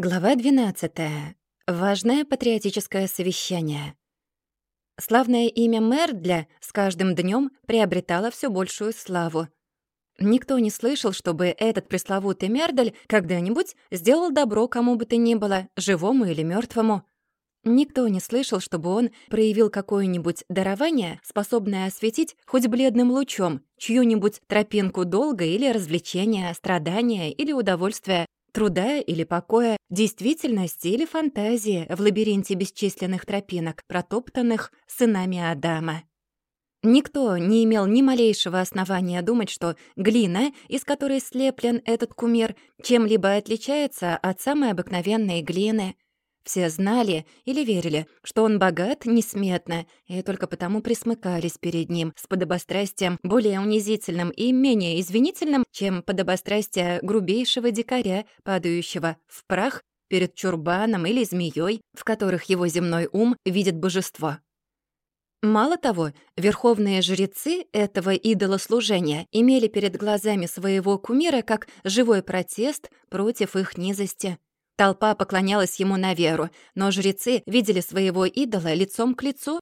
Глава 12. Важное патриотическое совещание. Славное имя Мердля с каждым днем приобретало все большую славу. Никто не слышал, чтобы этот пресловутый Мердель когда-нибудь сделал добро кому бы то ни было, живому или мертвому. Никто не слышал, чтобы он проявил какое-нибудь дарование, способное осветить хоть бледным лучом чью-нибудь тропинку долга или развлечения, страдания или удовольствия труда или покоя, действительности или фантазии в лабиринте бесчисленных тропинок, протоптанных сынами Адама. Никто не имел ни малейшего основания думать, что глина, из которой слеплен этот кумир, чем-либо отличается от самой обыкновенной глины — все знали или верили, что он богат несметно, и только потому присмыкались перед ним с подобострастием более унизительным и менее извинительным, чем подобострастие грубейшего дикаря, падающего в прах перед чурбаном или змеей, в которых его земной ум видит божество. Мало того, верховные жрецы этого идолослужения имели перед глазами своего кумира как живой протест против их низости. Толпа поклонялась ему на веру, но жрецы видели своего идола лицом к лицу.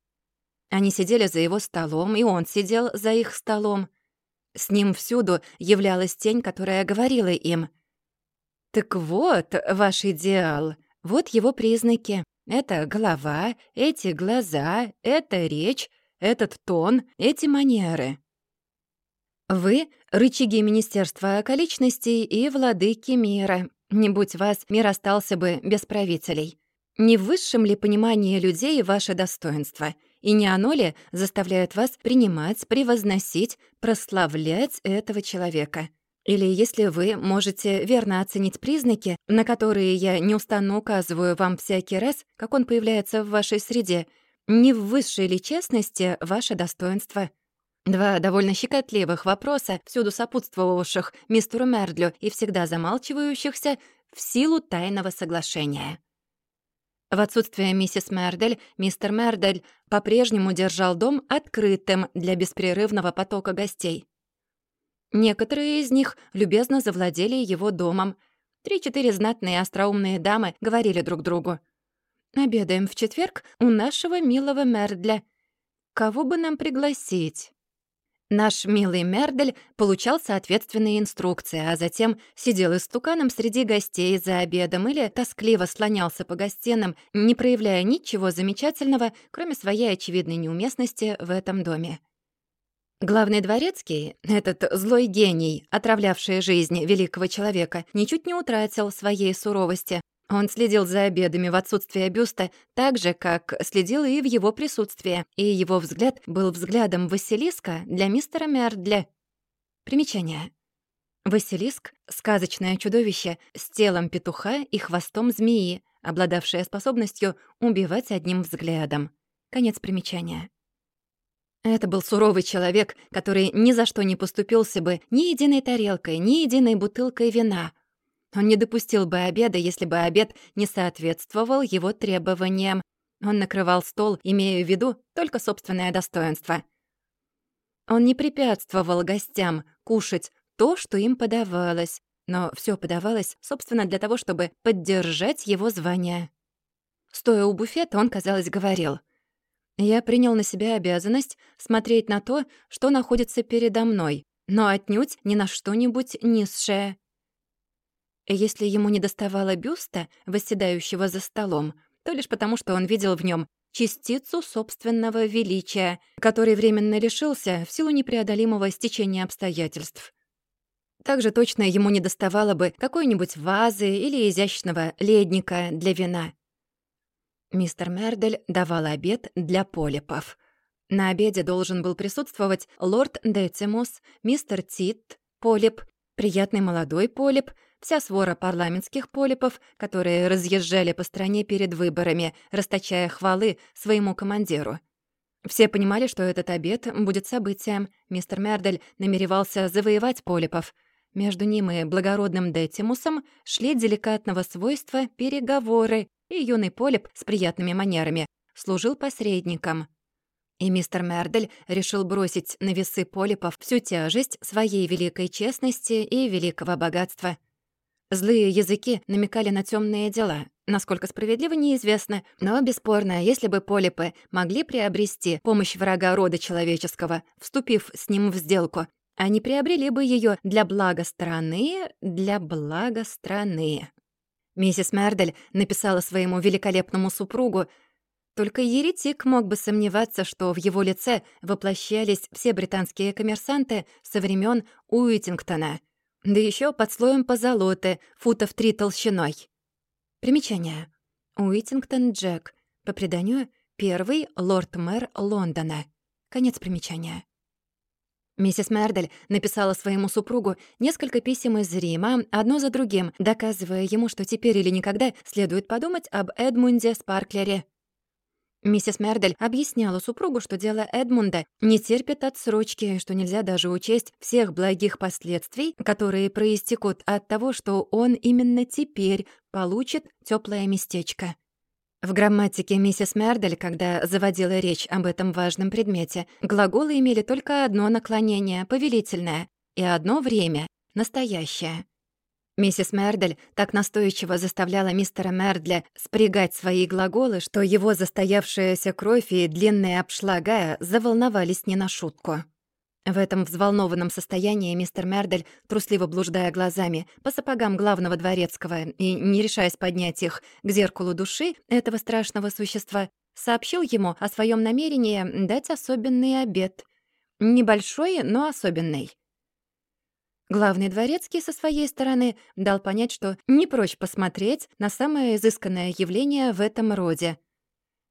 Они сидели за его столом, и он сидел за их столом. С ним всюду являлась тень, которая говорила им. «Так вот ваш идеал, вот его признаки. Это голова, эти глаза, это речь, этот тон, эти манеры». Вы — рычаги Министерства околичностей и владыки мира, не будь вас, мир остался бы без правителей. Не в высшем ли понимании людей ваше достоинство? И не оно ли заставляет вас принимать, превозносить, прославлять этого человека? Или если вы можете верно оценить признаки, на которые я неустанно указываю вам всякий раз, как он появляется в вашей среде, не в высшей ли честности ваше достоинство? Два довольно щекотливых вопроса, всюду сопутствовавших мистеру Мердлю и всегда замалчивающихся в силу тайного соглашения. В отсутствие миссис Мердель, мистер Мердель по-прежнему держал дом открытым для беспрерывного потока гостей. Некоторые из них любезно завладели его домом. Три-четыре знатные остроумные дамы говорили друг другу. «Обедаем в четверг у нашего милого Мердля. Кого бы нам пригласить?» Наш милый Мердель получал соответственные инструкции, а затем сидел истуканом среди гостей за обедом или тоскливо слонялся по гостинам, не проявляя ничего замечательного, кроме своей очевидной неуместности в этом доме. Главный дворецкий, этот злой гений, отравлявший жизнь великого человека, ничуть не утратил своей суровости. Он следил за обедами в отсутствие бюста так же, как следил и в его присутствии, и его взгляд был взглядом Василиска для мистера Мердля. Примечание. Василиск — сказочное чудовище с телом петуха и хвостом змеи, обладавшее способностью убивать одним взглядом. Конец примечания. Это был суровый человек, который ни за что не поступился бы ни единой тарелкой, ни единой бутылкой вина — он не допустил бы обеда, если бы обед не соответствовал его требованиям. Он накрывал стол, имея в виду только собственное достоинство. Он не препятствовал гостям кушать то, что им подавалось, но все подавалось, собственно, для того, чтобы поддержать его звание. Стоя у буфета, он, казалось, говорил. «Я принял на себя обязанность смотреть на то, что находится передо мной, но отнюдь ни на что-нибудь низшее. Если ему не доставало бюста, восседающего за столом, то лишь потому, что он видел в нем частицу собственного величия, который временно лишился в силу непреодолимого стечения обстоятельств. Также точно ему не доставало бы какой-нибудь вазы или изящного ледника для вина. Мистер Мердель давал обед для полипов. На обеде должен был присутствовать лорд Децимус, мистер Тит, полип, приятный молодой полип, Вся свора парламентских полипов, которые разъезжали по стране перед выборами, расточая хвалы своему командиру. Все понимали, что этот обед будет событием. Мистер Мердель намеревался завоевать полипов. Между ним и благородным Детимусом шли деликатного свойства переговоры, и юный полип с приятными манерами служил посредником. И мистер Мердель решил бросить на весы полипов всю тяжесть своей великой честности и великого богатства — Злые языки намекали на темные дела. Насколько справедливо, неизвестно. Но, бесспорно, если бы полипы могли приобрести помощь врага рода человеческого, вступив с ним в сделку, они приобрели бы ее для блага страны, для блага страны. Миссис Мердель написала своему великолепному супругу, только еретик мог бы сомневаться, что в его лице воплощались все британские коммерсанты со времен Уитингтона, да еще под слоем позолоты, футов три толщиной. Примечание. Уитингтон Джек, по преданию, первый лорд-мэр Лондона. Конец примечания. Миссис Мердель написала своему супругу несколько писем из Рима, одно за другим, доказывая ему, что теперь или никогда следует подумать об Эдмунде Спарклере. Миссис Мердель объясняла супругу, что дело Эдмунда не терпит отсрочки, что нельзя даже учесть всех благих последствий, которые проистекут от того, что он именно теперь получит теплое местечко. В грамматике миссис Мердель, когда заводила речь об этом важном предмете, глаголы имели только одно наклонение — повелительное, и одно время — настоящее. Миссис Мердель так настойчиво заставляла мистера Мердля спрягать свои глаголы, что его застоявшаяся кровь и длинные обшлага заволновались не на шутку. В этом взволнованном состоянии мистер Мердель, трусливо блуждая глазами по сапогам главного дворецкого и не решаясь поднять их к зеркалу души этого страшного существа, сообщил ему о своем намерении дать особенный обед. Небольшой, но особенный. Главный дворецкий со своей стороны дал понять, что не прочь посмотреть на самое изысканное явление в этом роде.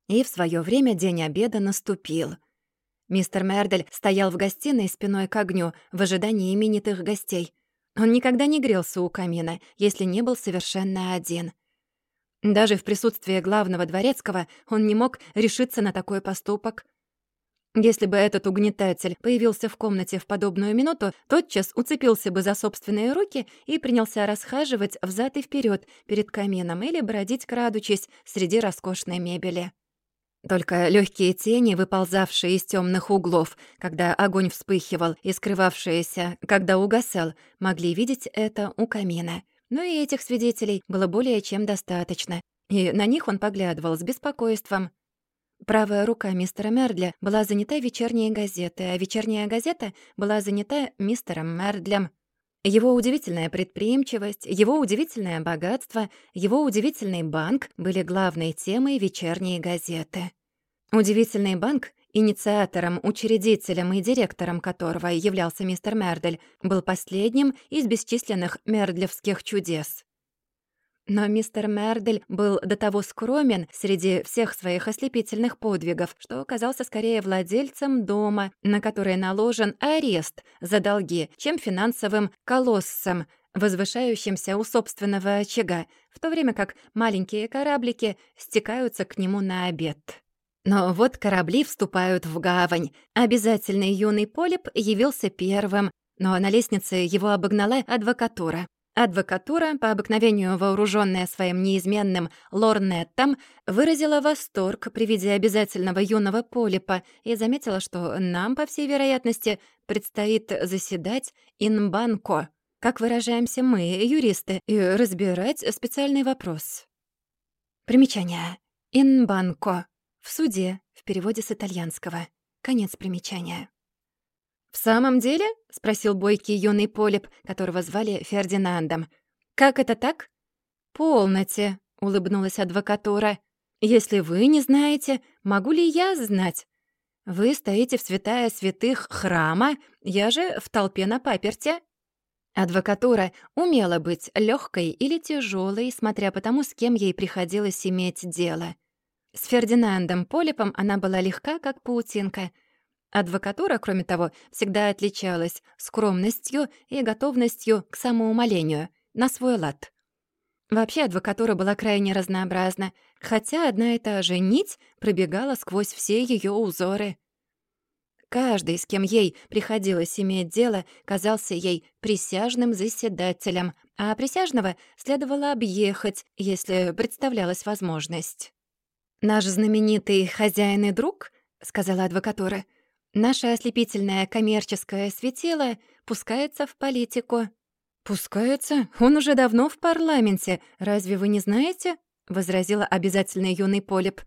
И в свое время день обеда наступил — Мистер Мердель стоял в гостиной спиной к огню в ожидании именитых гостей. Он никогда не грелся у камина, если не был совершенно один. Даже в присутствии главного дворецкого он не мог решиться на такой поступок. Если бы этот угнетатель появился в комнате в подобную минуту, тотчас уцепился бы за собственные руки и принялся расхаживать взад и вперед перед камином или бродить, крадучись, среди роскошной мебели. Только легкие тени, выползавшие из темных углов, когда огонь вспыхивал, и скрывавшиеся, когда угасал, могли видеть это у камина. Но и этих свидетелей было более чем достаточно, и на них он поглядывал с беспокойством. Правая рука мистера Мердля была занята вечерней газетой, а вечерняя газета была занята мистером Мердлем. Его удивительная предприимчивость, его удивительное богатство, его удивительный банк были главной темой вечерней газеты. Удивительный банк, инициатором, учредителем и директором которого являлся мистер Мердель, был последним из бесчисленных мердлевских чудес. Но мистер Мердель был до того скромен среди всех своих ослепительных подвигов, что оказался скорее владельцем дома, на который наложен арест за долги, чем финансовым колоссом, возвышающимся у собственного очага, в то время как маленькие кораблики стекаются к нему на обед. Но вот корабли вступают в гавань. Обязательный юный полип явился первым, но на лестнице его обогнала адвокатура. Адвокатура, по обыкновению вооруженная своим неизменным лорнеттом, выразила восторг при виде обязательного юного полипа и заметила, что нам, по всей вероятности, предстоит заседать инбанко, как выражаемся мы, юристы, и разбирать специальный вопрос. Примечание. Инбанко. В суде, в переводе с итальянского. Конец примечания. «В самом деле?» — спросил бойкий юный полип, которого звали Фердинандом. «Как это так?» «Полноте», — улыбнулась адвокатура. «Если вы не знаете, могу ли я знать? Вы стоите в святая святых храма, я же в толпе на паперте». Адвокатура умела быть легкой или тяжелой, смотря по тому, с кем ей приходилось иметь дело. С Фердинандом Полипом она была легка, как паутинка — Адвокатура, кроме того, всегда отличалась скромностью и готовностью к самоумолению на свой лад. Вообще адвокатура была крайне разнообразна, хотя одна и та же нить пробегала сквозь все ее узоры. Каждый, с кем ей приходилось иметь дело, казался ей присяжным заседателем, а присяжного следовало объехать, если представлялась возможность. «Наш знаменитый хозяин и друг», — сказала адвокатура, — Наше ослепительное коммерческое светило пускается в политику. «Пускается? Он уже давно в парламенте. Разве вы не знаете?» — возразила обязательный юный Полип.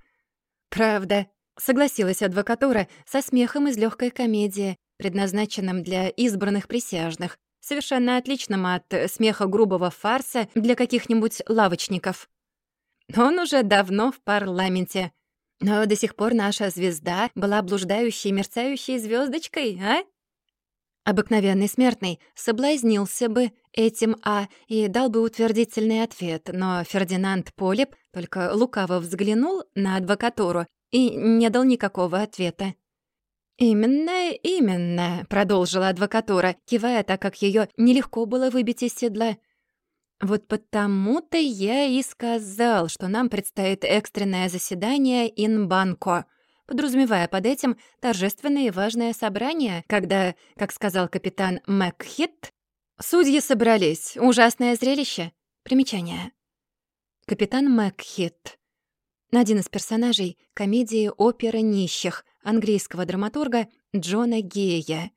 «Правда», — согласилась адвокатура со смехом из легкой комедии, предназначенным для избранных присяжных, совершенно отличным от смеха грубого фарса для каких-нибудь лавочников. «Он уже давно в парламенте. Но до сих пор наша звезда была блуждающей мерцающей звездочкой, а?» Обыкновенный смертный соблазнился бы этим «а» и дал бы утвердительный ответ, но Фердинанд Полип только лукаво взглянул на адвокатуру и не дал никакого ответа. «Именно, именно», — продолжила адвокатура, кивая, так как ее нелегко было выбить из седла. «Вот потому-то я и сказал, что нам предстоит экстренное заседание инбанко», подразумевая под этим торжественное и важное собрание, когда, как сказал капитан Макхит, судьи собрались. Ужасное зрелище. Примечание. Капитан Макхит. Один из персонажей комедии «Опера нищих» английского драматурга Джона Гея.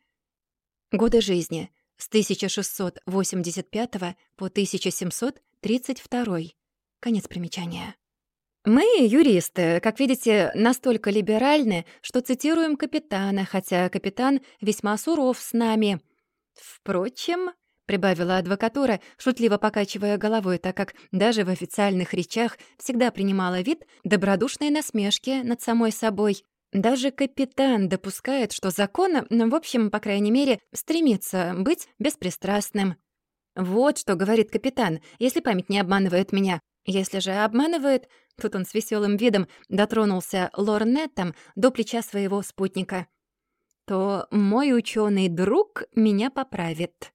Годы жизни с 1685 по 1732. Конец примечания. Мы, юристы, как видите, настолько либеральны, что цитируем капитана, хотя капитан весьма суров с нами. Впрочем, прибавила адвокатура, шутливо покачивая головой, так как даже в официальных речах всегда принимала вид добродушной насмешки над самой собой. Даже капитан допускает, что закон, в общем, по крайней мере, стремится быть беспристрастным. Вот что говорит капитан, если память не обманывает меня. Если же обманывает, тут он с веселым видом дотронулся лорнетом до плеча своего спутника, то мой ученый друг меня поправит.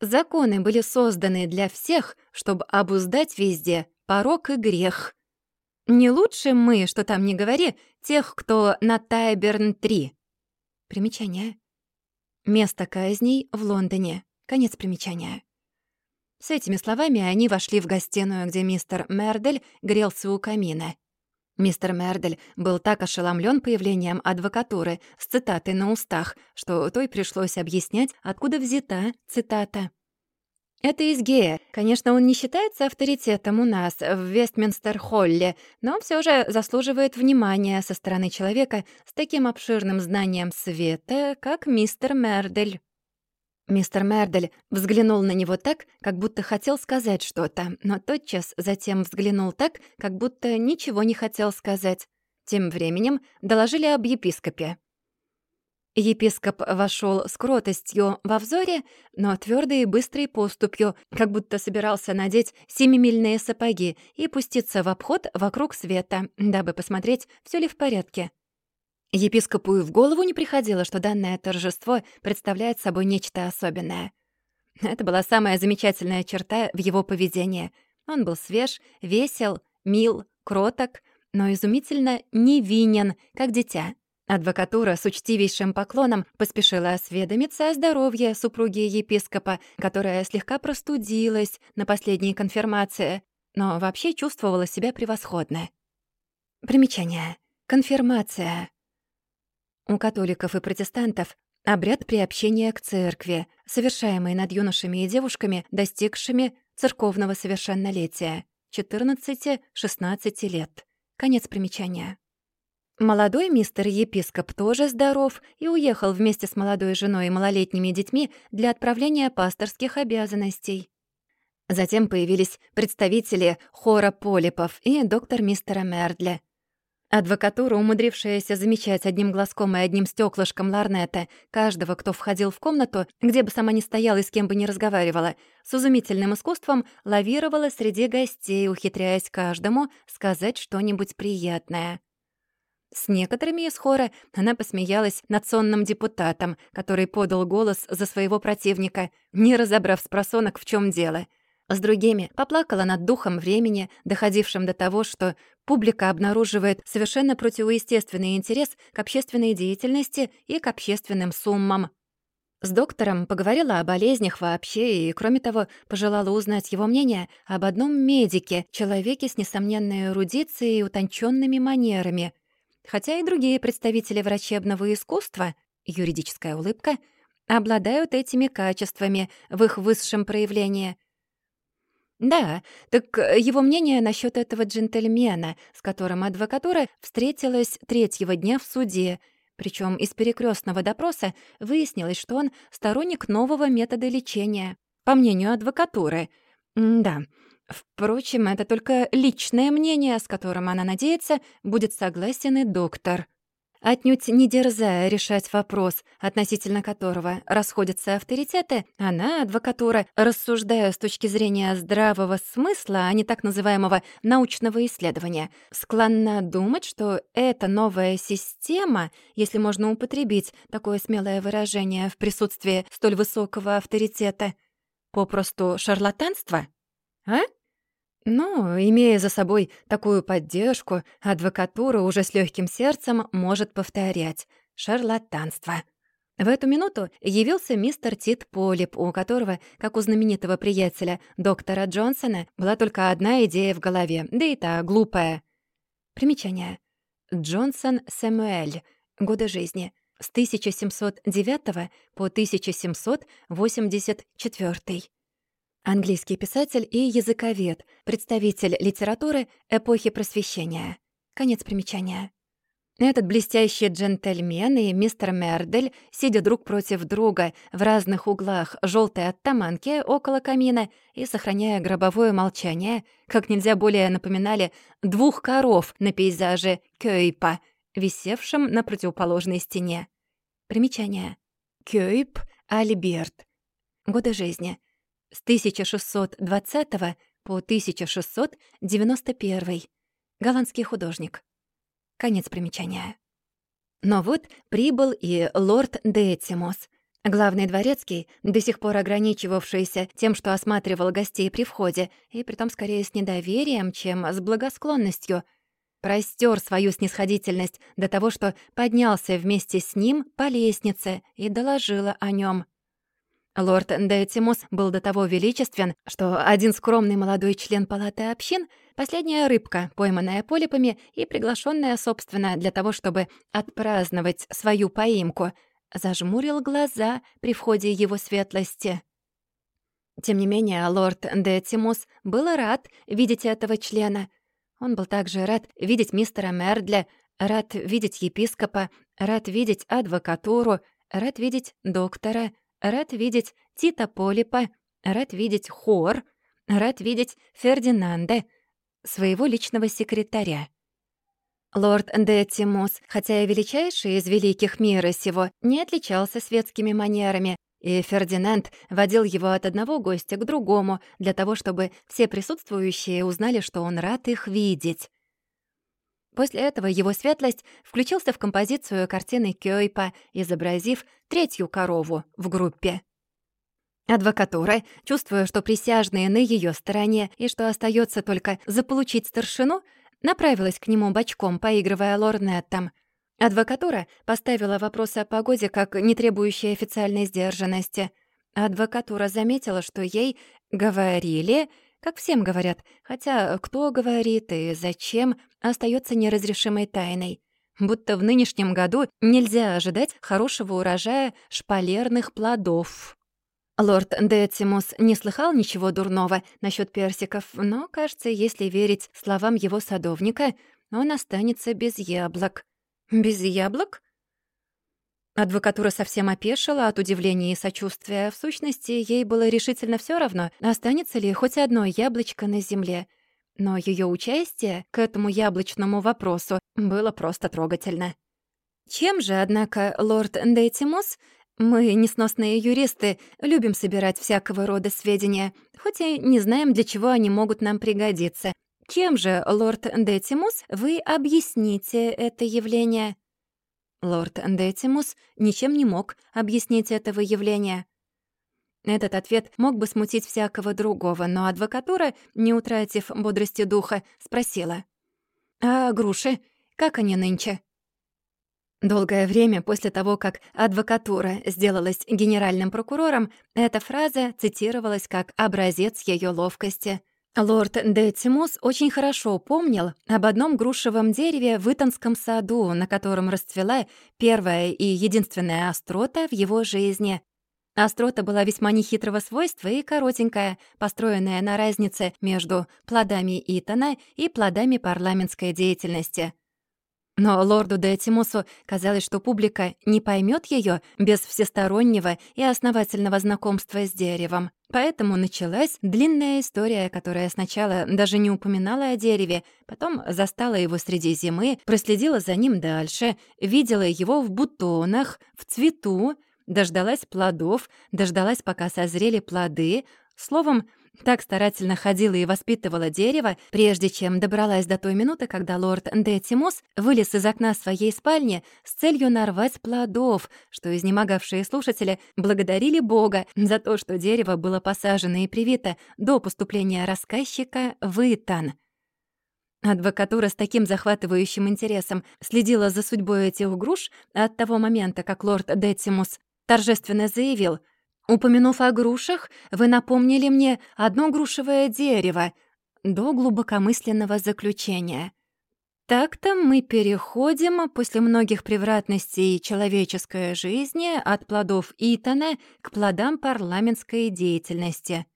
Законы были созданы для всех, чтобы обуздать везде порок и грех. Не лучше мы, что там не говори, тех, кто на Тайберн-3. Примечание. Место казней в Лондоне. Конец примечания. С этими словами они вошли в гостиную, где мистер Мердель грелся у камина. Мистер Мердель был так ошеломлен появлением адвокатуры с цитатой на устах, что той пришлось объяснять, откуда взята цитата. Это из Гея. Конечно, он не считается авторитетом у нас, в Вестминстер-Холле, но все же заслуживает внимания со стороны человека с таким обширным знанием света, как мистер Мердель. Мистер Мердель взглянул на него так, как будто хотел сказать что-то, но тотчас затем взглянул так, как будто ничего не хотел сказать. Тем временем доложили об епископе. Епископ вошел с кротостью во взоре, но твердой и быстрой поступью, как будто собирался надеть семимильные сапоги и пуститься в обход вокруг света, дабы посмотреть, все ли в порядке. Епископу и в голову не приходило, что данное торжество представляет собой нечто особенное. Это была самая замечательная черта в его поведении. Он был свеж, весел, мил, кроток, но изумительно невинен, как дитя. Адвокатура с учтивейшим поклоном поспешила осведомиться о здоровье супруги епископа, которая слегка простудилась на последней конфирмации, но вообще чувствовала себя превосходно. Примечание. Конфирмация. У католиков и протестантов обряд приобщения к церкви, совершаемый над юношами и девушками, достигшими церковного совершеннолетия, 14-16 лет. Конец примечания. Молодой мистер-епископ тоже здоров и уехал вместе с молодой женой и малолетними детьми для отправления пасторских обязанностей. Затем появились представители хора полипов и доктор мистера Мердля, Адвокатура, умудрившаяся замечать одним глазком и одним стеклышком ларнета каждого, кто входил в комнату, где бы сама ни стояла и с кем бы ни разговаривала, с изумительным искусством лавировала среди гостей, ухитряясь каждому сказать что-нибудь приятное. С некоторыми из хора она посмеялась над сонным депутатом, который подал голос за своего противника, не разобрав с просонок, в чем дело — с другими поплакала над духом времени, доходившим до того, что публика обнаруживает совершенно противоестественный интерес к общественной деятельности и к общественным суммам. С доктором поговорила о болезнях вообще и, кроме того, пожелала узнать его мнение об одном медике, человеке с несомненной эрудицией и утонченными манерами. Хотя и другие представители врачебного искусства, юридическая улыбка, обладают этими качествами в их высшем проявлении. Да, так его мнение насчет этого джентльмена, с которым адвокатура встретилась третьего дня в суде, причем из перекрестного допроса выяснилось, что он сторонник нового метода лечения. По мнению адвокатуры. М да, Впрочем, это только личное мнение, с которым она надеется, будет согласен и доктор. Отнюдь не дерзая решать вопрос, относительно которого расходятся авторитеты, она, адвокатура, рассуждая с точки зрения здравого смысла, а не так называемого научного исследования, склонна думать, что эта новая система, если можно употребить такое смелое выражение в присутствии столь высокого авторитета, попросту шарлатанство? А? Но, имея за собой такую поддержку, адвокатура уже с легким сердцем может повторять «шарлатанство». В эту минуту явился мистер Тит Полип, у которого, как у знаменитого приятеля доктора Джонсона, была только одна идея в голове, да и та глупая. Примечание. Джонсон Сэмюэль. Годы жизни. С 1709 по 1784. Английский писатель и языковед, представитель литературы эпохи Просвещения. Конец примечания. Этот блестящий джентльмен и мистер Мердель, сидя друг против друга в разных углах желтой оттаманки около камина и сохраняя гробовое молчание, как нельзя более напоминали двух коров на пейзаже Кёйпа, висевшем на противоположной стене. Примечание. Кёйп Альберт. Годы жизни с 1620 по 1691. Голландский художник. Конец примечания. Но вот прибыл и лорд Детимос, главный дворецкий, до сих пор ограничивавшийся тем, что осматривал гостей при входе, и притом скорее с недоверием, чем с благосклонностью, простер свою снисходительность до того, что поднялся вместе с ним по лестнице и доложила о нем. Лорд Детимус был до того величествен, что один скромный молодой член палаты общин, последняя рыбка, пойманная полипами и приглашенная, собственно, для того, чтобы отпраздновать свою поимку, зажмурил глаза при входе его светлости. Тем не менее, лорд Детимус был рад видеть этого члена. Он был также рад видеть мистера Мердля, рад видеть епископа, рад видеть адвокатуру, рад видеть доктора — Рад видеть Тита Полипа, рад видеть Хор, рад видеть Фердинанда, своего личного секретаря. Лорд Детимус, хотя и величайший из великих мира сего, не отличался светскими манерами, и Фердинанд водил его от одного гостя к другому для того, чтобы все присутствующие узнали, что он рад их видеть. После этого его светлость включился в композицию картины Кёйпа, изобразив третью корову в группе. Адвокатура, чувствуя, что присяжные на ее стороне и что остается только заполучить старшину, направилась к нему бочком, поигрывая лорнеттом. Адвокатура поставила вопрос о погоде как не требующей официальной сдержанности. Адвокатура заметила, что ей говорили как всем говорят, хотя кто говорит и зачем, остается неразрешимой тайной. Будто в нынешнем году нельзя ожидать хорошего урожая шпалерных плодов. Лорд Детимус не слыхал ничего дурного насчет персиков, но, кажется, если верить словам его садовника, он останется без яблок. Без яблок? Адвокатура совсем опешила от удивления и сочувствия. В сущности, ей было решительно все равно, останется ли хоть одно яблочко на земле. Но ее участие к этому яблочному вопросу было просто трогательно. Чем же, однако, лорд Дейтимус мы, несносные юристы, любим собирать всякого рода сведения, хоть и не знаем, для чего они могут нам пригодиться. Чем же, лорд Детимус, вы объясните это явление? Лорд Детимус ничем не мог объяснить этого явления. Этот ответ мог бы смутить всякого другого, но адвокатура, не утратив бодрости духа, спросила. «А груши? Как они нынче?» Долгое время после того, как адвокатура сделалась генеральным прокурором, эта фраза цитировалась как образец ее ловкости. Лорд Детимус очень хорошо помнил об одном грушевом дереве в Итонском саду, на котором расцвела первая и единственная острота в его жизни. Острота была весьма нехитрого свойства и коротенькая, построенная на разнице между плодами Итана и плодами парламентской деятельности. Но лорду Детимусу казалось, что публика не поймет ее без всестороннего и основательного знакомства с деревом. Поэтому началась длинная история, которая сначала даже не упоминала о дереве, потом застала его среди зимы, проследила за ним дальше, видела его в бутонах, в цвету, дождалась плодов, дождалась, пока созрели плоды. Словом, так старательно ходила и воспитывала дерево, прежде чем добралась до той минуты, когда лорд Детимус вылез из окна своей спальни с целью нарвать плодов, что изнемогавшие слушатели благодарили Бога за то, что дерево было посажено и привито до поступления рассказчика в Итан. Адвокатура с таким захватывающим интересом следила за судьбой этих груш от того момента, как лорд Детимус торжественно заявил, «Упомянув о грушах, вы напомнили мне одно грушевое дерево», до глубокомысленного заключения. Так-то мы переходим после многих превратностей человеческой жизни от плодов Итана к плодам парламентской деятельности.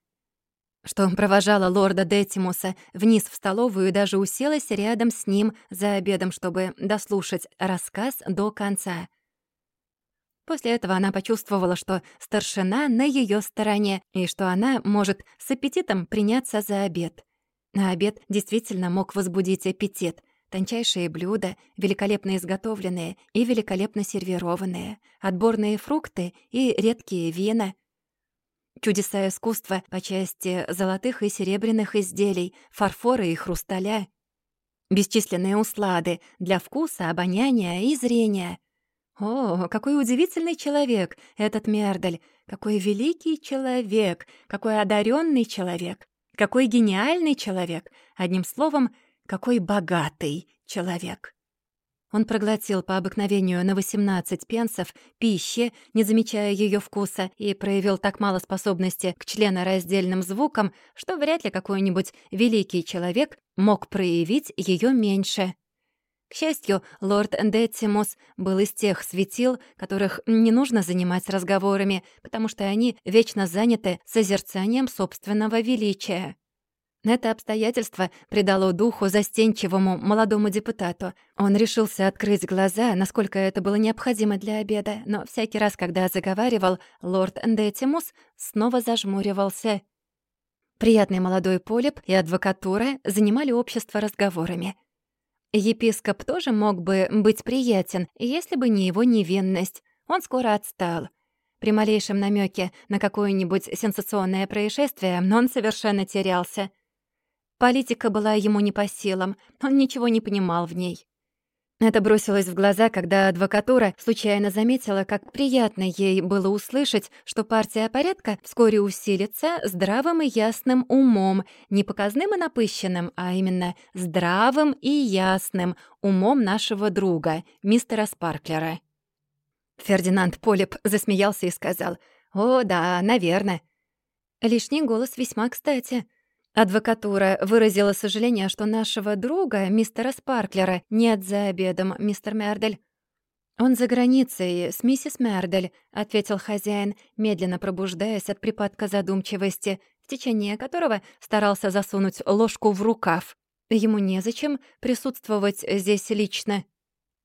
Что провожала лорда Детимуса вниз в столовую и даже уселась рядом с ним за обедом, чтобы дослушать рассказ до конца. После этого она почувствовала, что старшина на ее стороне и что она может с аппетитом приняться за обед. На обед действительно мог возбудить аппетит. Тончайшие блюда, великолепно изготовленные и великолепно сервированные, отборные фрукты и редкие вина. Чудеса искусства по части золотых и серебряных изделий, фарфора и хрусталя. Бесчисленные услады для вкуса, обоняния и зрения — о, какой удивительный человек этот Мердель! Какой великий человек! Какой одаренный человек! Какой гениальный человек! Одним словом, какой богатый человек! Он проглотил по обыкновению на 18 пенсов пищи, не замечая ее вкуса, и проявил так мало способности к членораздельным звукам, что вряд ли какой-нибудь великий человек мог проявить ее меньше. К счастью, лорд Детимус был из тех светил, которых не нужно занимать разговорами, потому что они вечно заняты созерцанием собственного величия. Это обстоятельство придало духу застенчивому молодому депутату. Он решился открыть глаза, насколько это было необходимо для обеда, но всякий раз, когда заговаривал, лорд Детимус снова зажмуривался. Приятный молодой полип и адвокатура занимали общество разговорами. Епископ тоже мог бы быть приятен, если бы не его невинность. Он скоро отстал. При малейшем намеке на какое-нибудь сенсационное происшествие он совершенно терялся. Политика была ему не по силам, он ничего не понимал в ней. Это бросилось в глаза, когда адвокатура случайно заметила, как приятно ей было услышать, что партия порядка вскоре усилится здравым и ясным умом, не показным и напыщенным, а именно здравым и ясным умом нашего друга, мистера Спарклера. Фердинанд Полип засмеялся и сказал, «О, да, наверное». Лишний голос весьма кстати — Адвокатура выразила сожаление, что нашего друга, мистера Спарклера, нет за обедом, мистер Мердель. «Он за границей, с миссис Мердель», — ответил хозяин, медленно пробуждаясь от припадка задумчивости, в течение которого старался засунуть ложку в рукав. Ему незачем присутствовать здесь лично.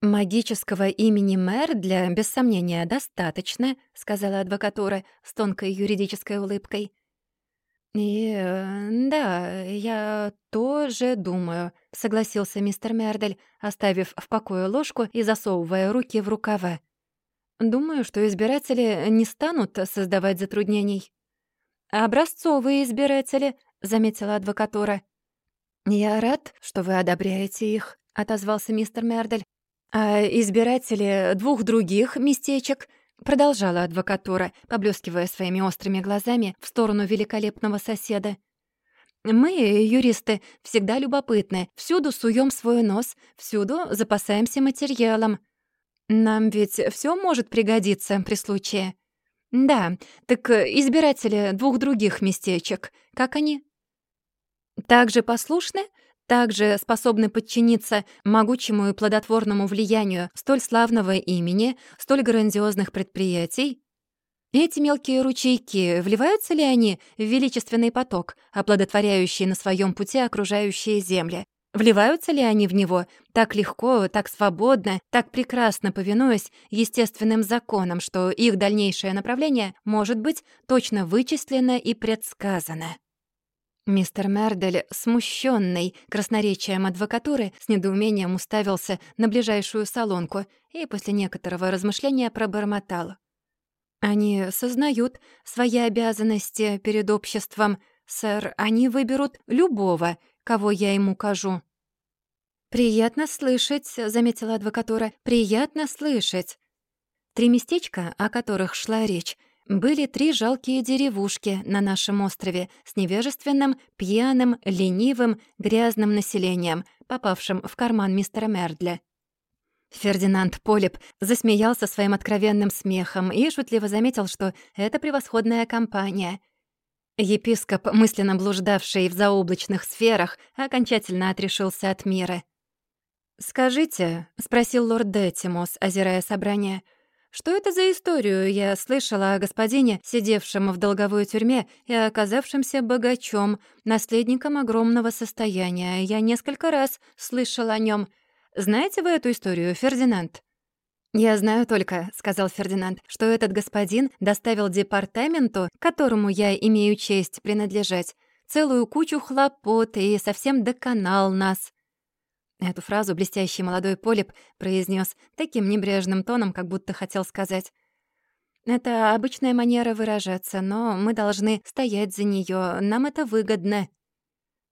«Магического имени Мэр для, без сомнения, достаточно», — сказала адвокатура с тонкой юридической улыбкой. «И э, да, я тоже думаю», — согласился мистер Мердель, оставив в покое ложку и засовывая руки в рукава. «Думаю, что избиратели не станут создавать затруднений». «Образцовые избиратели», — заметила адвокатура. «Я рад, что вы одобряете их», — отозвался мистер Мердель. «А избиратели двух других местечек Продолжала адвокатура, поблескивая своими острыми глазами в сторону великолепного соседа. «Мы, юристы, всегда любопытны, всюду суем свой нос, всюду запасаемся материалом. Нам ведь все может пригодиться при случае». «Да, так избиратели двух других местечек, как они?» «Так же послушны?» Также способны подчиниться могучему и плодотворному влиянию столь славного имени, столь грандиозных предприятий? Эти мелкие ручейки, вливаются ли они в величественный поток, оплодотворяющий на своем пути окружающие земли? Вливаются ли они в него так легко, так свободно, так прекрасно повинуясь естественным законам, что их дальнейшее направление может быть точно вычислено и предсказано? Мистер Мердель, смущенный красноречием адвокатуры, с недоумением уставился на ближайшую салонку и после некоторого размышления пробормотал. «Они сознают свои обязанности перед обществом. Сэр, они выберут любого, кого я им укажу». «Приятно слышать», — заметила адвокатура, — «приятно слышать». Три местечка, о которых шла речь, были три жалкие деревушки на нашем острове с невежественным, пьяным, ленивым, грязным населением, попавшим в карман мистера Мердля. Фердинанд Полип засмеялся своим откровенным смехом и шутливо заметил, что это превосходная компания. Епископ, мысленно блуждавший в заоблачных сферах, окончательно отрешился от мира. «Скажите», — спросил лорд Детимус, озирая собрание, «что это за историю я слышала о господине, сидевшем в долговой тюрьме и оказавшемся богачом, наследником огромного состояния? Я несколько раз слышала о нем. Знаете вы эту историю, Фердинанд?» «Я знаю только», — сказал Фердинанд, «что этот господин доставил департаменту, которому я имею честь принадлежать, целую кучу хлопот и совсем доконал нас. Эту фразу блестящий молодой Полип произнес таким небрежным тоном, как будто хотел сказать «Это обычная манера выражаться, но мы должны стоять за нее. Нам это выгодно».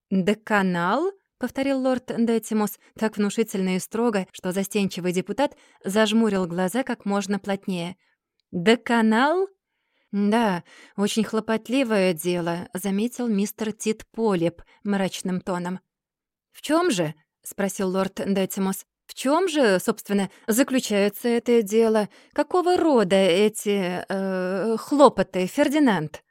«Деканал?» — повторил лорд Детимус так внушительно и строго, что застенчивый депутат зажмурил глаза как можно плотнее. «Деканал?» «Да, очень хлопотливое дело», — заметил мистер Тит Полип мрачным тоном. «В чем же?» — спросил лорд Детимус. «В чем же, собственно, заключается это дело? Какого рода эти... Э, хлопоты, Фердинанд?»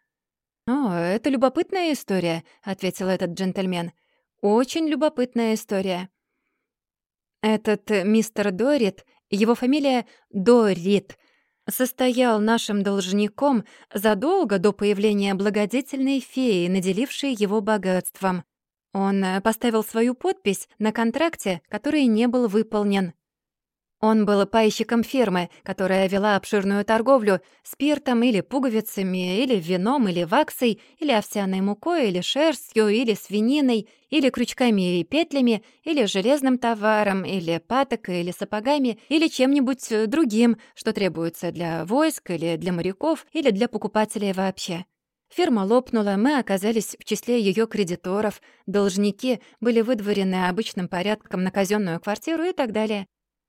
«О, это любопытная история», — ответил этот джентльмен. «Очень любопытная история». Этот мистер Дорит, его фамилия Дорит, состоял нашим должником задолго до появления благодетельной феи, наделившей его богатством. Он э, поставил свою подпись на контракте, который не был выполнен. Он был пайщиком фирмы, которая вела обширную торговлю спиртом или пуговицами, или вином, или ваксой, или овсяной мукой, или шерстью, или свининой, или крючками и петлями, или железным товаром, или патокой, или сапогами, или чем-нибудь э, другим, что требуется для войск, или для моряков, или для покупателей вообще. Фирма лопнула, мы оказались в числе ее кредиторов, должники были выдворены обычным порядком на казенную квартиру и так далее.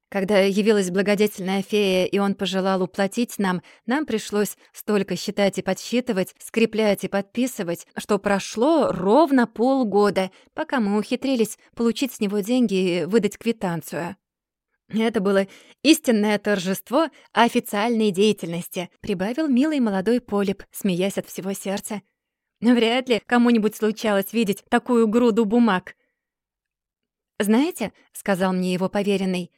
Когда явилась благодетельная фея, и он пожелал уплатить нам, нам пришлось столько считать и подсчитывать, скреплять и подписывать, что прошло ровно полгода, пока мы ухитрились получить с него деньги и выдать квитанцию. «Это было истинное торжество официальной деятельности», прибавил милый молодой полип, смеясь от всего сердца. «Вряд ли кому-нибудь случалось видеть такую груду бумаг». «Знаете», — сказал мне его поверенный,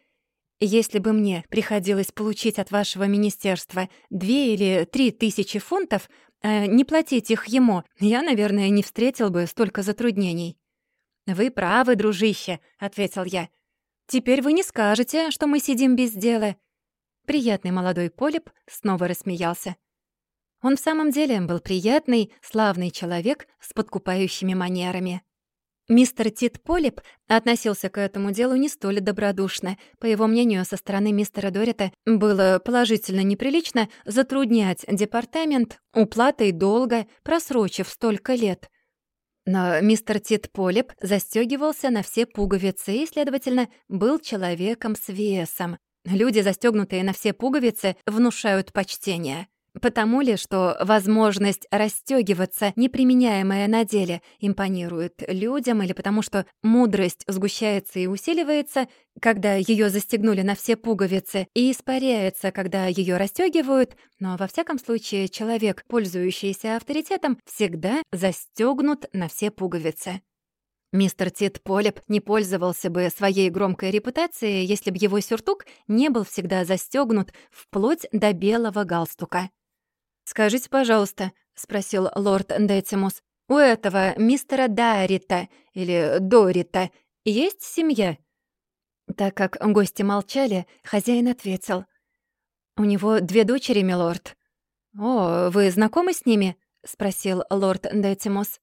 «если бы мне приходилось получить от вашего министерства две или три тысячи фунтов, а не платить их ему, я, наверное, не встретил бы столько затруднений». «Вы правы, дружище», — ответил я. Теперь вы не скажете, что мы сидим без дела». Приятный молодой Полип снова рассмеялся. Он в самом деле был приятный, славный человек с подкупающими манерами. Мистер Тит Полип относился к этому делу не столь добродушно. По его мнению, со стороны мистера Дорита было положительно неприлично затруднять департамент уплатой долга, просрочив столько лет. Но мистер Тит Полип застёгивался на все пуговицы и, следовательно, был человеком с весом. Люди, застёгнутые на все пуговицы, внушают почтение. Потому ли, что возможность расстёгиваться, неприменяемая на деле, импонирует людям, или потому что мудрость сгущается и усиливается, когда её застегнули на все пуговицы, и испаряется, когда её расстёгивают, но во всяком случае человек, пользующийся авторитетом, всегда застёгнут на все пуговицы. Мистер Тит Полип не пользовался бы своей громкой репутацией, если бы его сюртук не был всегда застёгнут вплоть до белого галстука. «Скажите, пожалуйста», — спросил лорд Децимус, «у этого мистера Дарита или Дорита есть семья?» Так как гости молчали, хозяин ответил. «У него две дочери, милорд». «О, вы знакомы с ними?» — спросил лорд Детимус.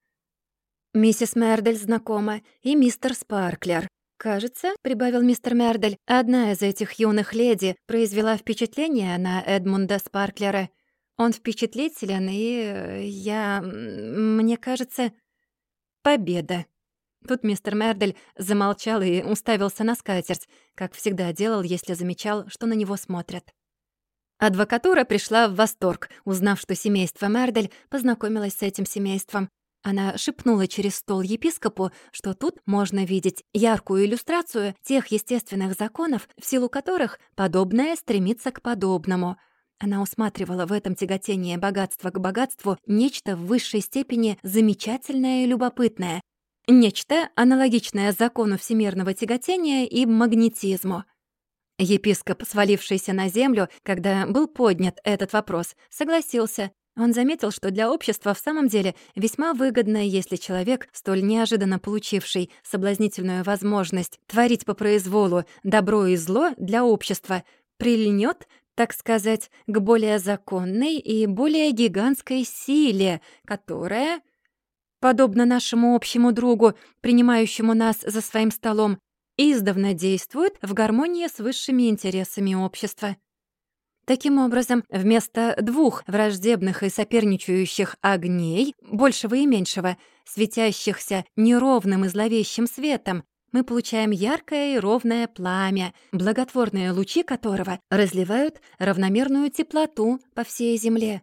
«Миссис Мердель знакома и мистер Спарклер. Кажется, — прибавил мистер Мердель, — одна из этих юных леди произвела впечатление на Эдмунда Спарклера. Он впечатлителен, и я... мне кажется... Победа». Тут мистер Мердель замолчал и уставился на скатерть, как всегда делал, если замечал, что на него смотрят. Адвокатура пришла в восторг, узнав, что семейство Мердель познакомилось с этим семейством. Она шепнула через стол епископу, что тут можно видеть яркую иллюстрацию тех естественных законов, в силу которых подобное стремится к подобному. Она усматривала в этом тяготении богатства к богатству нечто в высшей степени замечательное и любопытное, Нечто, аналогичное закону всемирного тяготения и магнетизму. Епископ, свалившийся на землю, когда был поднят этот вопрос, согласился. Он заметил, что для общества в самом деле весьма выгодно, если человек, столь неожиданно получивший соблазнительную возможность творить по произволу добро и зло для общества, прильнет, так сказать, к более законной и более гигантской силе, которая подобно нашему общему другу, принимающему нас за своим столом, издавна действует в гармонии с высшими интересами общества. Таким образом, вместо двух враждебных и соперничающих огней, большего и меньшего, светящихся неровным и зловещим светом, мы получаем яркое и ровное пламя, благотворные лучи которого разливают равномерную теплоту по всей земле.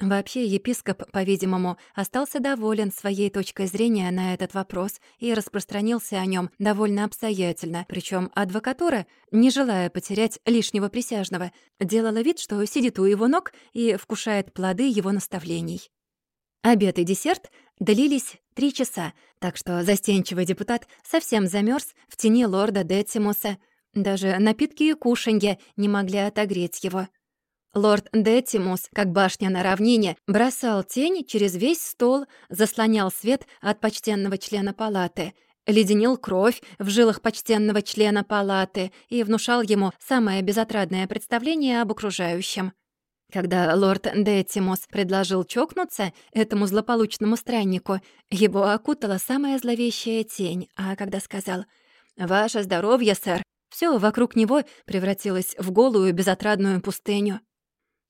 Вообще, епископ, по-видимому, остался доволен своей точкой зрения на этот вопрос и распространился о нем довольно обстоятельно. Причем адвокатура, не желая потерять лишнего присяжного, делала вид, что сидит у его ног и вкушает плоды его наставлений. Обед и десерт длились три часа, так что застенчивый депутат совсем замерз в тени лорда Детимуса. Даже напитки и кушанья не могли отогреть его. Лорд Детимус, как башня на равнине, бросал тень через весь стол, заслонял свет от почтенного члена палаты, леденил кровь в жилах почтенного члена палаты и внушал ему самое безотрадное представление об окружающем. Когда лорд Детимус предложил чокнуться этому злополучному страннику, его окутала самая зловещая тень, а когда сказал «Ваше здоровье, сэр», все вокруг него превратилось в голую безотрадную пустыню.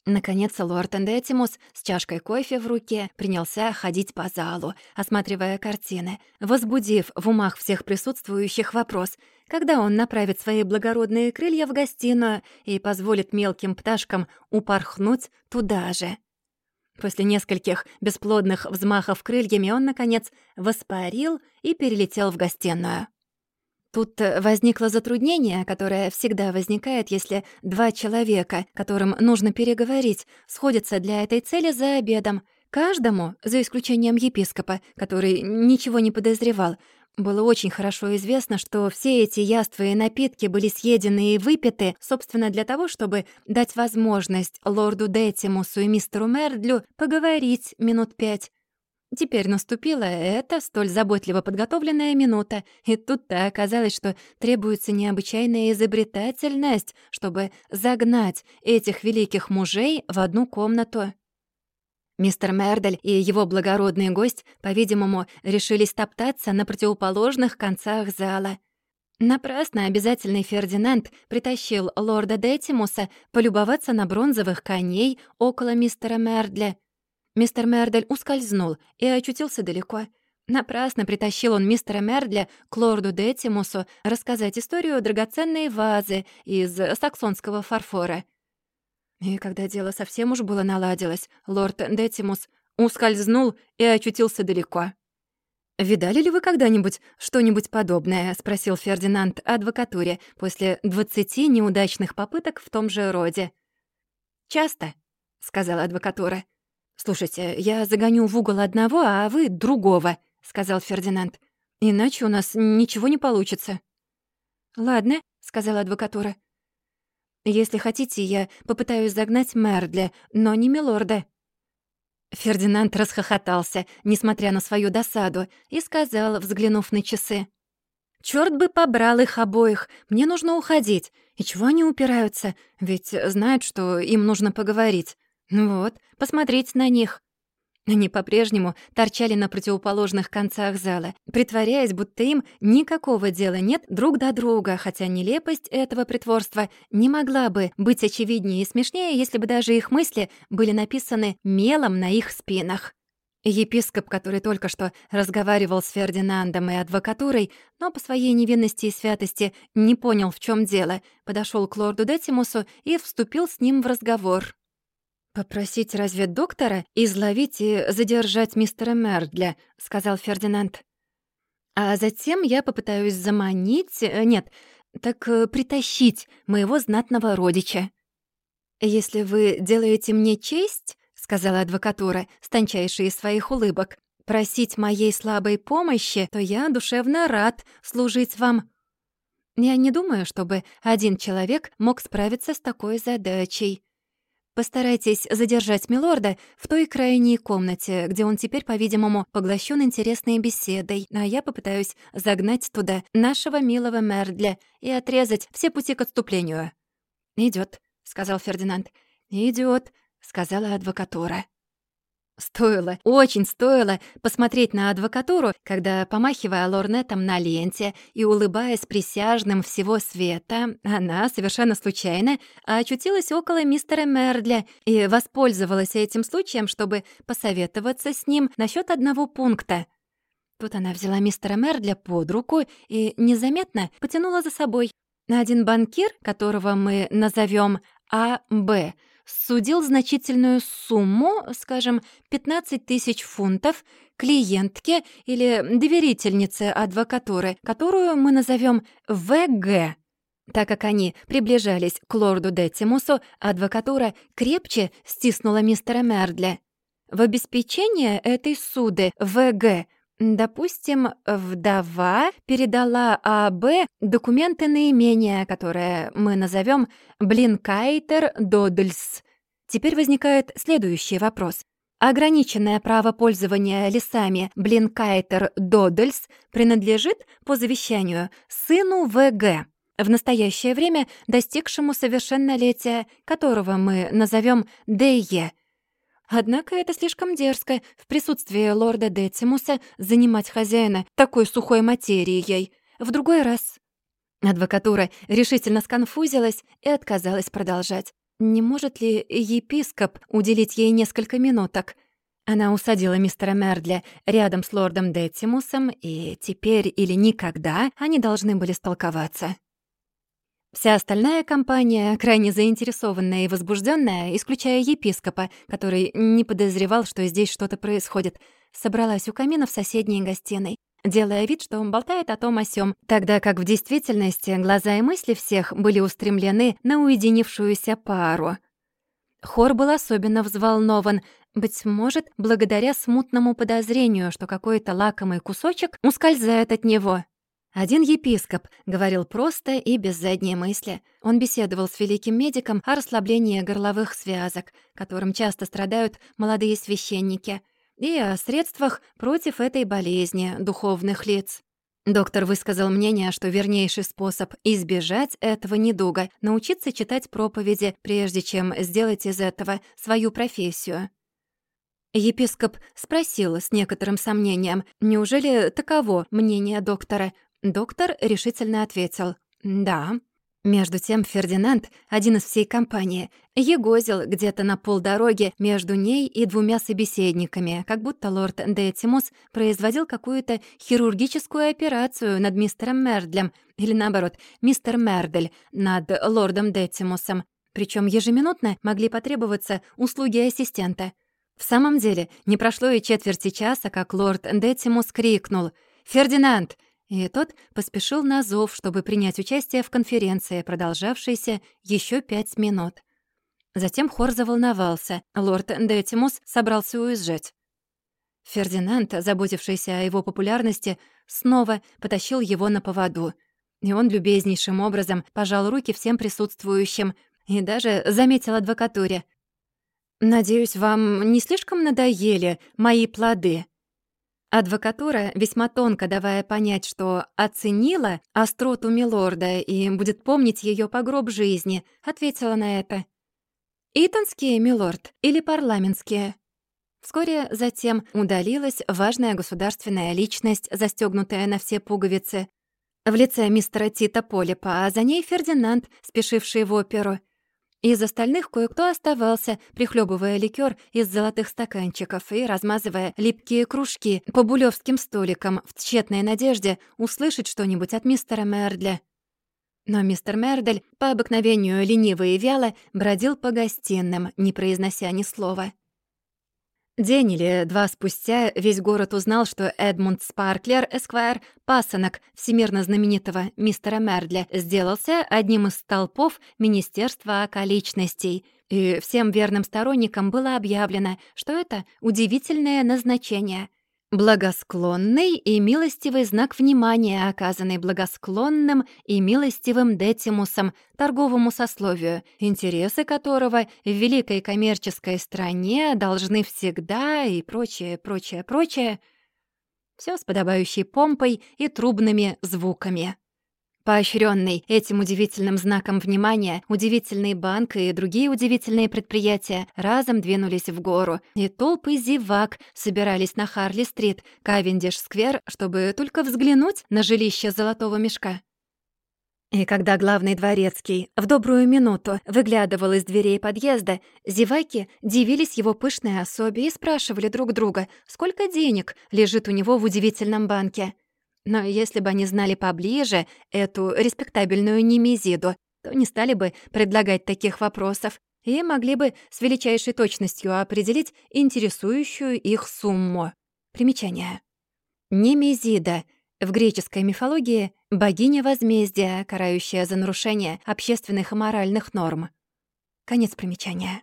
Наконец, лорд Эндетимус с чашкой кофе в руке принялся ходить по залу, осматривая картины, возбудив в умах всех присутствующих вопрос, когда он направит свои благородные крылья в гостиную и позволит мелким пташкам упорхнуть туда же. После нескольких бесплодных взмахов крыльями он, наконец, воспарил и перелетел в гостиную. Тут э, возникло затруднение, которое всегда возникает, если два человека, которым нужно переговорить, сходятся для этой цели за обедом. Каждому, за исключением епископа, который ничего не подозревал, было очень хорошо известно, что все эти яства и напитки были съедены и выпиты, собственно, для того, чтобы дать возможность лорду Детимусу и мистеру Мердлю поговорить минут пять. Теперь наступила эта столь заботливо подготовленная минута, и тут-то оказалось, что требуется необычайная изобретательность, чтобы загнать этих великих мужей в одну комнату. Мистер Мердель и его благородный гость, по-видимому, решились топтаться на противоположных концах зала. Напрасно обязательный Фердинанд притащил лорда Детимуса полюбоваться на бронзовых коней около мистера Мердля — Мистер Мердель ускользнул и очутился далеко. Напрасно притащил он мистера Мердля к лорду Детимусу рассказать историю драгоценной вазы из саксонского фарфора. И когда дело совсем уж было наладилось, лорд Детимус ускользнул и очутился далеко. «Видали ли вы когда-нибудь что-нибудь подобное?» — спросил Фердинанд адвокатуре после двадцати неудачных попыток в том же роде. «Часто», — сказала адвокатура. «Слушайте, я загоню в угол одного, а вы — другого», — сказал Фердинанд. «Иначе у нас ничего не получится». «Ладно», — сказала адвокатура. «Если хотите, я попытаюсь загнать Мердля, но не Милорда», Фердинанд расхохотался, несмотря на свою досаду, и сказал, взглянув на часы. «Чёрт бы побрал их обоих, мне нужно уходить. И чего они упираются? Ведь знают, что им нужно поговорить. Ну вот, посмотреть на них». Они по-прежнему торчали на противоположных концах зала, притворяясь, будто им никакого дела нет друг до друга, хотя нелепость этого притворства не могла бы быть очевиднее и смешнее, если бы даже их мысли были написаны мелом на их спинах. Епископ, который только что разговаривал с Фердинандом и адвокатурой, но по своей невинности и святости не понял, в чем дело, подошел к лорду Детимусу и вступил с ним в разговор. «Попросить разве доктора изловить и задержать мистера Мердля», — сказал Фердинанд. «А затем я попытаюсь заманить... Э, нет, так э, притащить моего знатного родича». «Если вы делаете мне честь», — сказала адвокатура с тончайшей из своих улыбок, «просить моей слабой помощи, то я душевно рад служить вам». Я не думаю, чтобы один человек мог справиться с такой задачей. Постарайтесь задержать милорда в той крайней комнате, где он теперь, по-видимому, поглощен интересной беседой, а я попытаюсь загнать туда нашего милого Мердля и отрезать все пути к отступлению». Идет, сказал Фердинанд. Идет, сказала адвокатура. Стоило, очень стоило посмотреть на адвокатуру, когда, помахивая лорнетом на ленте и улыбаясь присяжным всего света, она совершенно случайно очутилась около мистера Мердля и воспользовалась этим случаем, чтобы посоветоваться с ним насчет одного пункта. Тут она взяла мистера Мердля под руку и незаметно потянула за собой. Один банкир, которого мы назовем А.Б., судил значительную сумму, скажем, 15 тысяч фунтов, клиентке или доверительнице адвокатуры, которую мы назовем ВГ. Так как они приближались к лорду Детимусу, адвокатура крепче стиснула мистера Мердля. В обеспечение этой суды ВГ Допустим, вдова передала АБ документы на имение, которое мы назовем Блинкайтер Додльс. Теперь возникает следующий вопрос. Ограниченное право пользования лесами Блинкайтер Додльс принадлежит по завещанию сыну ВГ, в настоящее время достигшему совершеннолетия, которого мы назовем ДЕ – Однако это слишком дерзко в присутствии лорда Детимуса занимать хозяина такой сухой материей. В другой раз. Адвокатура решительно сконфузилась и отказалась продолжать. Не может ли епископ уделить ей несколько минуток? Она усадила мистера Мердля рядом с лордом Детимусом, и теперь или никогда они должны были столковаться. Вся остальная компания, крайне заинтересованная и возбужденная, исключая епископа, который не подозревал, что здесь что-то происходит, собралась у камина в соседней гостиной, делая вид, что он болтает о том о сём, тогда как в действительности глаза и мысли всех были устремлены на уединившуюся пару. Хор был особенно взволнован, быть может, благодаря смутному подозрению, что какой-то лакомый кусочек ускользает от него. Один епископ говорил просто и без задней мысли. Он беседовал с великим медиком о расслаблении горловых связок, которым часто страдают молодые священники, и о средствах против этой болезни духовных лиц. Доктор высказал мнение, что вернейший способ избежать этого недуга — научиться читать проповеди, прежде чем сделать из этого свою профессию. Епископ спросил с некоторым сомнением, неужели таково мнение доктора, Доктор решительно ответил «Да». Между тем Фердинанд, один из всей компании, егозил где-то на полдороги между ней и двумя собеседниками, как будто лорд Детимус производил какую-то хирургическую операцию над мистером Мердлем, или наоборот, мистер Мердель над лордом Детимусом. Причем ежеминутно могли потребоваться услуги ассистента. В самом деле, не прошло и четверти часа, как лорд Детимус крикнул «Фердинанд, и тот поспешил на зов, чтобы принять участие в конференции, продолжавшейся еще пять минут. Затем хор заволновался. Лорд Детимус собрался уезжать. Фердинанд, заботившийся о его популярности, снова потащил его на поводу. И он любезнейшим образом пожал руки всем присутствующим и даже заметил адвокатуре. «Надеюсь, вам не слишком надоели мои плоды?» Адвокатура, весьма тонко давая понять, что оценила остроту милорда и будет помнить ее по гроб жизни, ответила на это. «Итонские, милорд, или парламентские?» Вскоре затем удалилась важная государственная личность, застегнутая на все пуговицы, в лице мистера Тита Полипа, а за ней Фердинанд, спешивший в оперу — из остальных кое-кто оставался, прихлебывая ликер из золотых стаканчиков и размазывая липкие кружки по булевским столикам в тщетной надежде услышать что-нибудь от мистера Мердля. Но мистер Мердель, по обыкновению ленивый и вяло, бродил по гостиным, не произнося ни слова. День или два спустя весь город узнал, что Эдмунд Спарклер, эсквайр, пасынок всемирно знаменитого мистера Мердля, сделался одним из столпов Министерства околичностей, и всем верным сторонникам было объявлено, что это удивительное назначение — Благосклонный и милостивый знак внимания, оказанный благосклонным и милостивым Детимусом, торговому сословию, интересы которого в великой коммерческой стране должны всегда и прочее, прочее, прочее. Все с подобающей помпой и трубными звуками. Поощренный этим удивительным знаком внимания, удивительный банк и другие удивительные предприятия разом двинулись в гору, и толпы зевак собирались на Харли-стрит, Кавендиш-сквер, чтобы только взглянуть на жилище золотого мешка. И когда главный дворецкий в добрую минуту выглядывал из дверей подъезда, зеваки дивились его пышной особе и спрашивали друг друга, сколько денег лежит у него в удивительном банке — но если бы они знали поближе эту респектабельную немезиду, то не стали бы предлагать таких вопросов и могли бы с величайшей точностью определить интересующую их сумму. Примечание. Немезида. В греческой мифологии — богиня возмездия, карающая за нарушение общественных и моральных норм. Конец примечания.